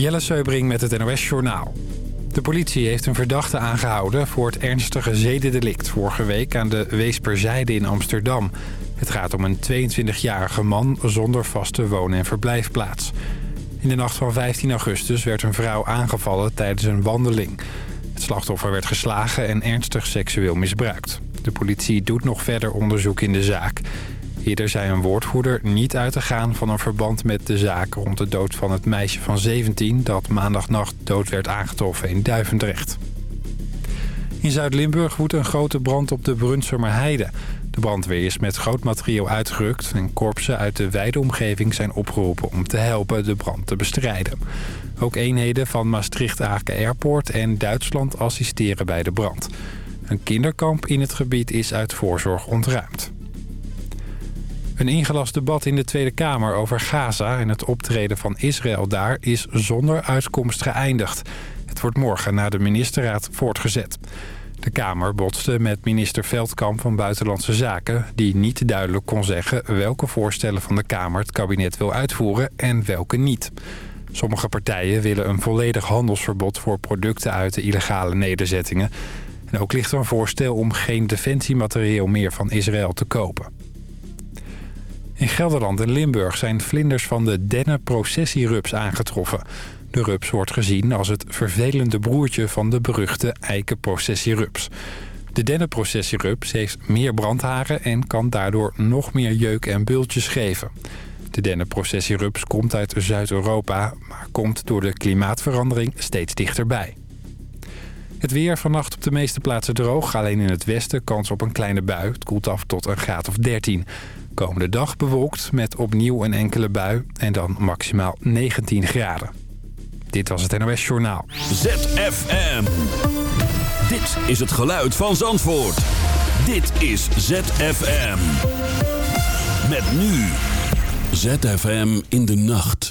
Jelle Seubring met het NOS Journaal. De politie heeft een verdachte aangehouden voor het ernstige zedendelict... vorige week aan de Weesperzijde in Amsterdam. Het gaat om een 22-jarige man zonder vaste woon- en verblijfplaats. In de nacht van 15 augustus werd een vrouw aangevallen tijdens een wandeling. Het slachtoffer werd geslagen en ernstig seksueel misbruikt. De politie doet nog verder onderzoek in de zaak... Eerder zei een woordvoerder niet uit te gaan van een verband met de zaak... rond de dood van het meisje van 17 dat maandagnacht dood werd aangetroffen in Duivendrecht. In Zuid-Limburg woedt een grote brand op de Brunsumer Heide. De brandweer is met groot materieel uitgerukt... en korpsen uit de wijde omgeving zijn opgeroepen om te helpen de brand te bestrijden. Ook eenheden van Maastricht-Aken Airport en Duitsland assisteren bij de brand. Een kinderkamp in het gebied is uit voorzorg ontruimd. Een ingelast debat in de Tweede Kamer over Gaza en het optreden van Israël daar is zonder uitkomst geëindigd. Het wordt morgen na de ministerraad voortgezet. De Kamer botste met minister Veldkamp van Buitenlandse Zaken... die niet duidelijk kon zeggen welke voorstellen van de Kamer het kabinet wil uitvoeren en welke niet. Sommige partijen willen een volledig handelsverbod voor producten uit de illegale nederzettingen. En ook ligt er een voorstel om geen defensiematerieel meer van Israël te kopen. In Gelderland en Limburg zijn vlinders van de dennenprocessierups aangetroffen. De rups wordt gezien als het vervelende broertje van de beruchte eikenprocessierups. De dennenprocessierups heeft meer brandharen en kan daardoor nog meer jeuk en bultjes geven. De dennenprocessierups komt uit Zuid-Europa, maar komt door de klimaatverandering steeds dichterbij. Het weer vannacht op de meeste plaatsen droog. Alleen in het westen kans op een kleine bui. Het koelt af tot een graad of 13. Komende dag bewolkt met opnieuw een enkele bui en dan maximaal 19 graden. Dit was het NOS Journaal. ZFM. Dit is het geluid van Zandvoort. Dit is ZFM. Met nu. ZFM in de nacht.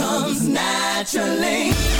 naturally.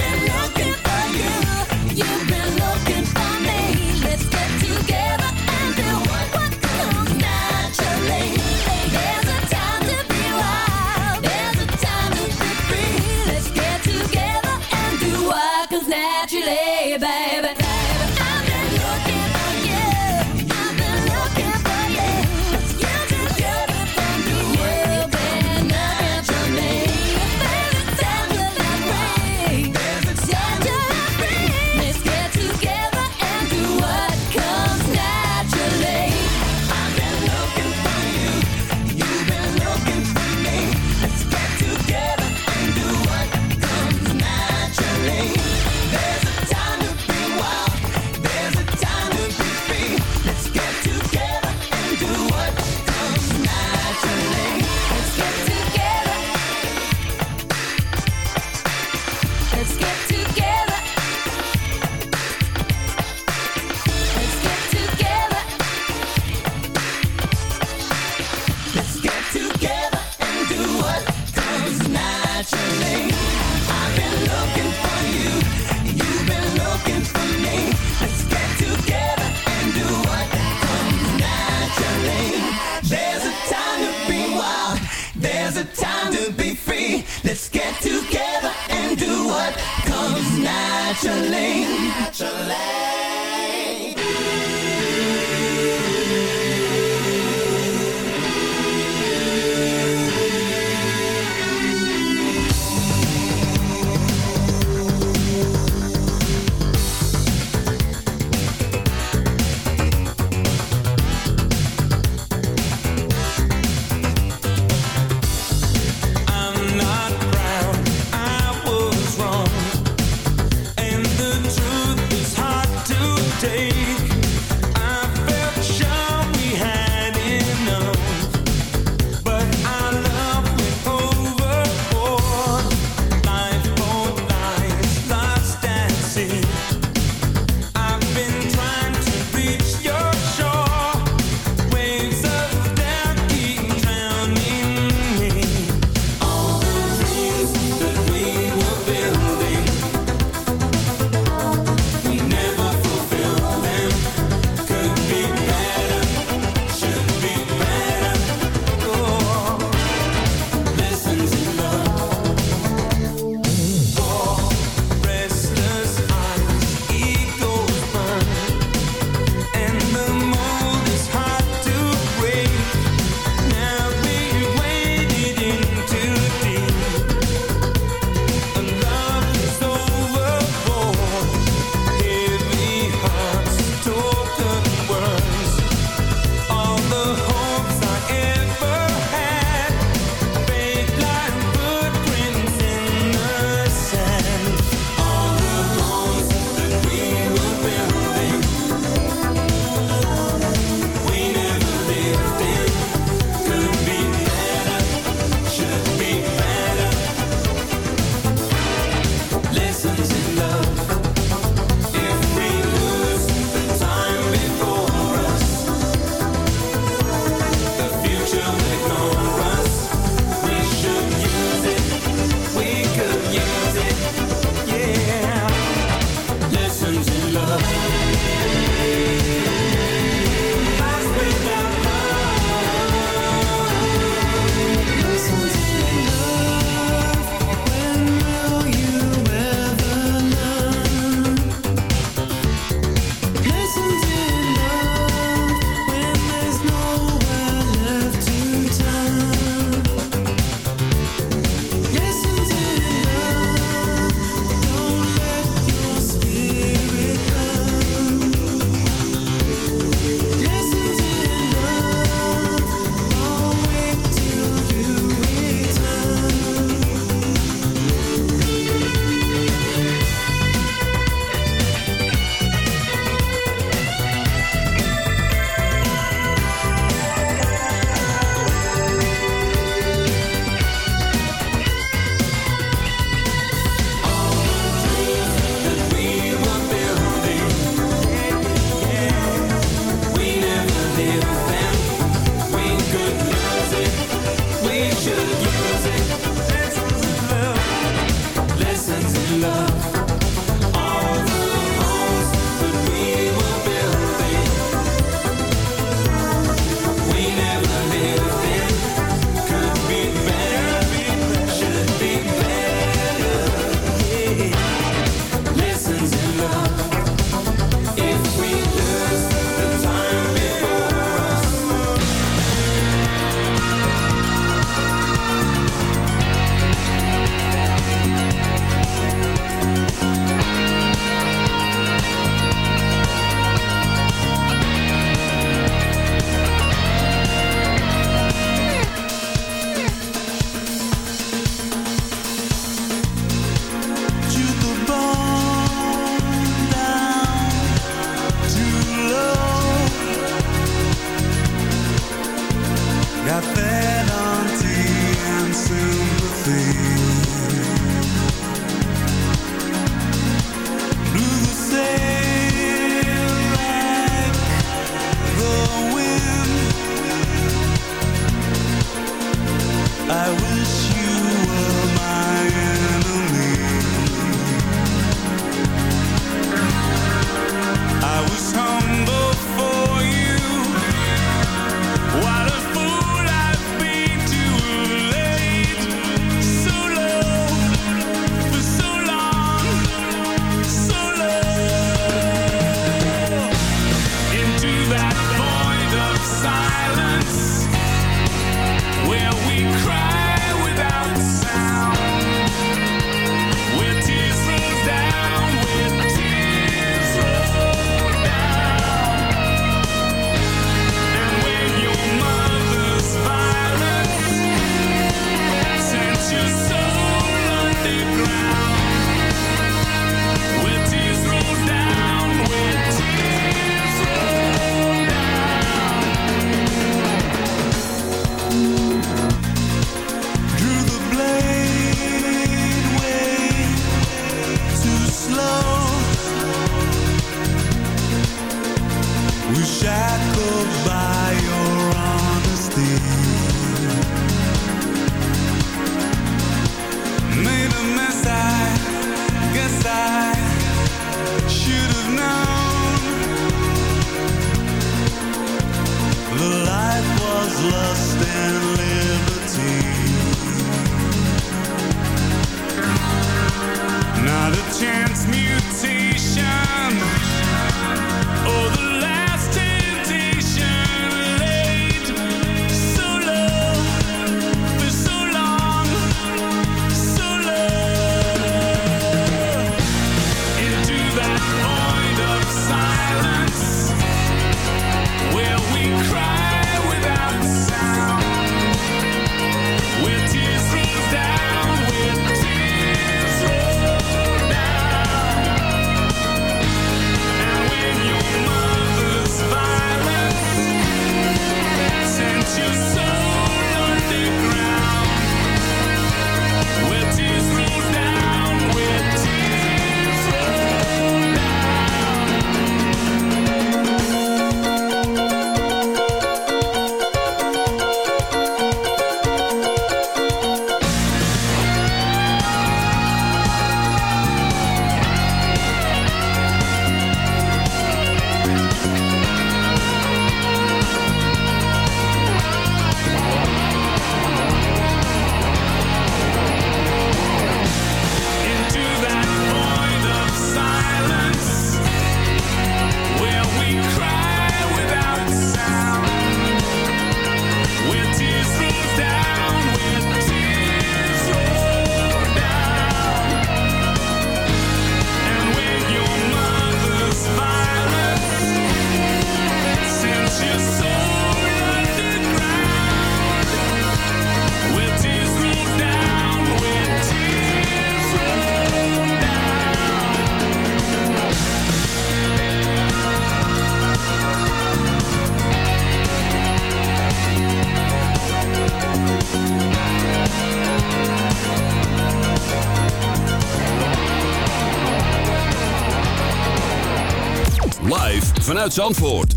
vanuit Zandvoort.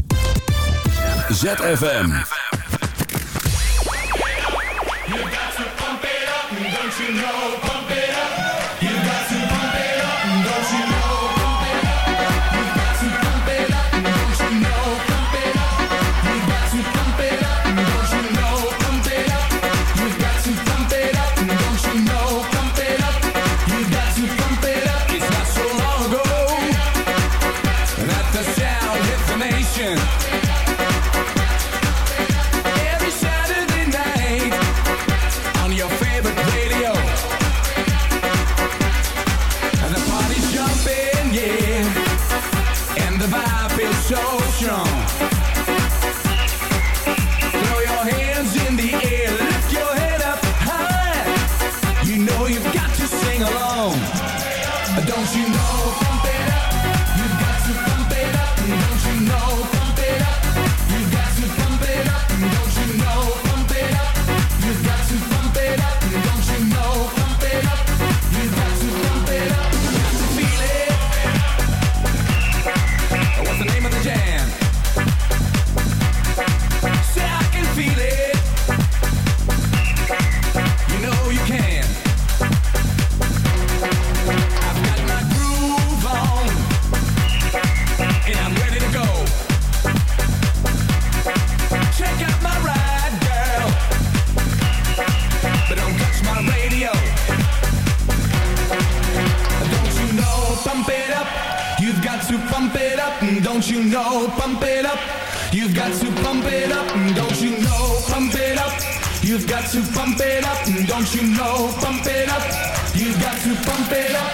ZFM. You? got to pump it up.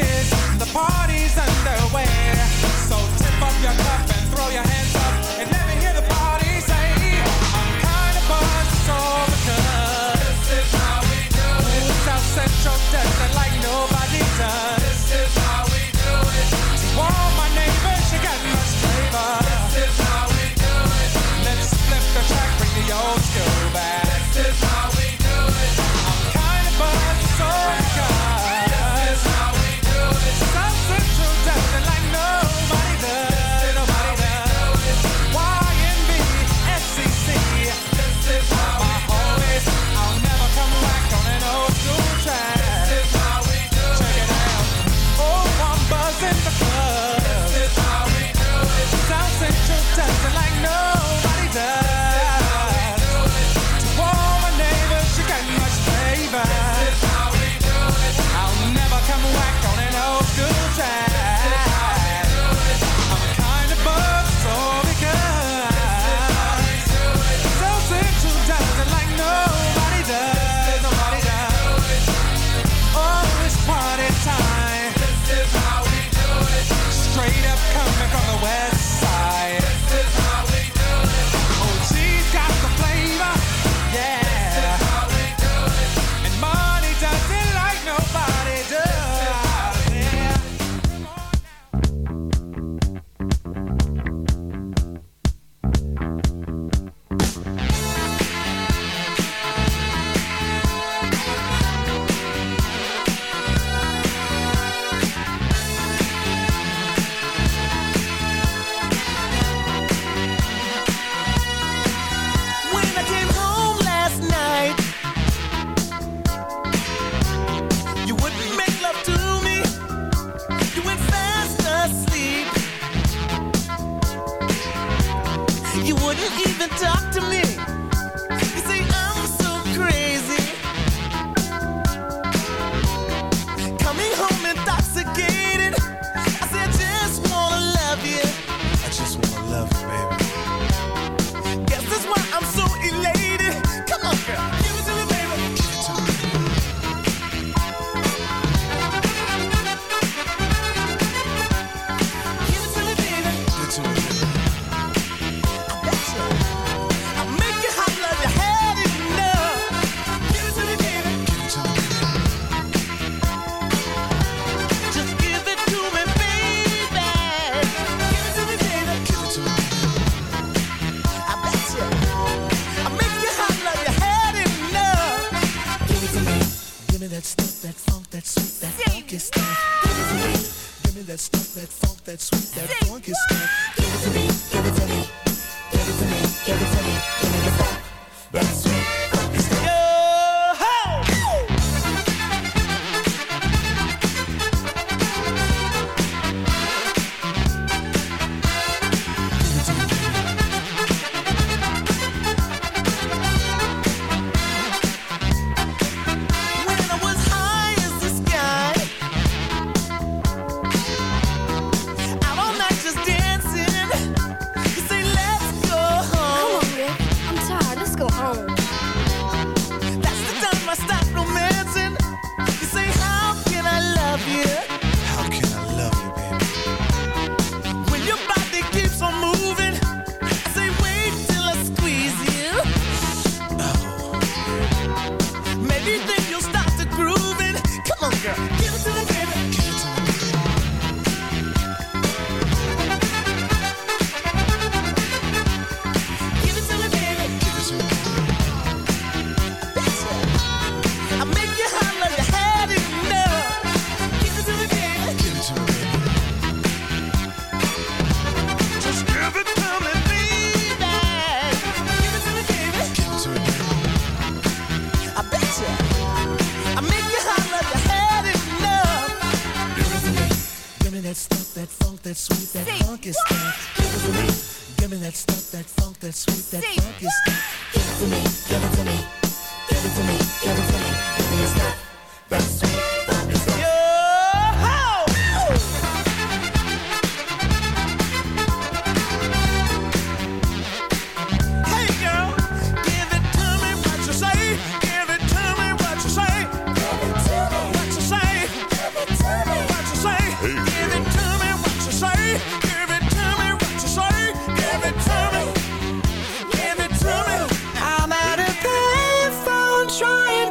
party's underway. So tip up your cup and throw your hands up.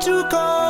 to call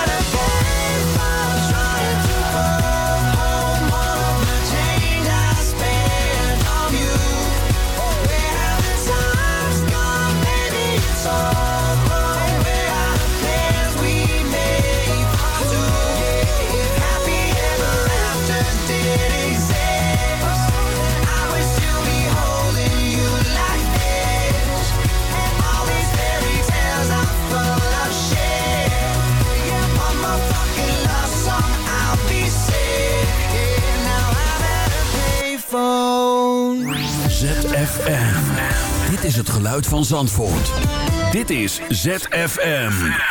Dit is het geluid van Zandvoort. Dit is ZFM.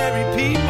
ordinary people.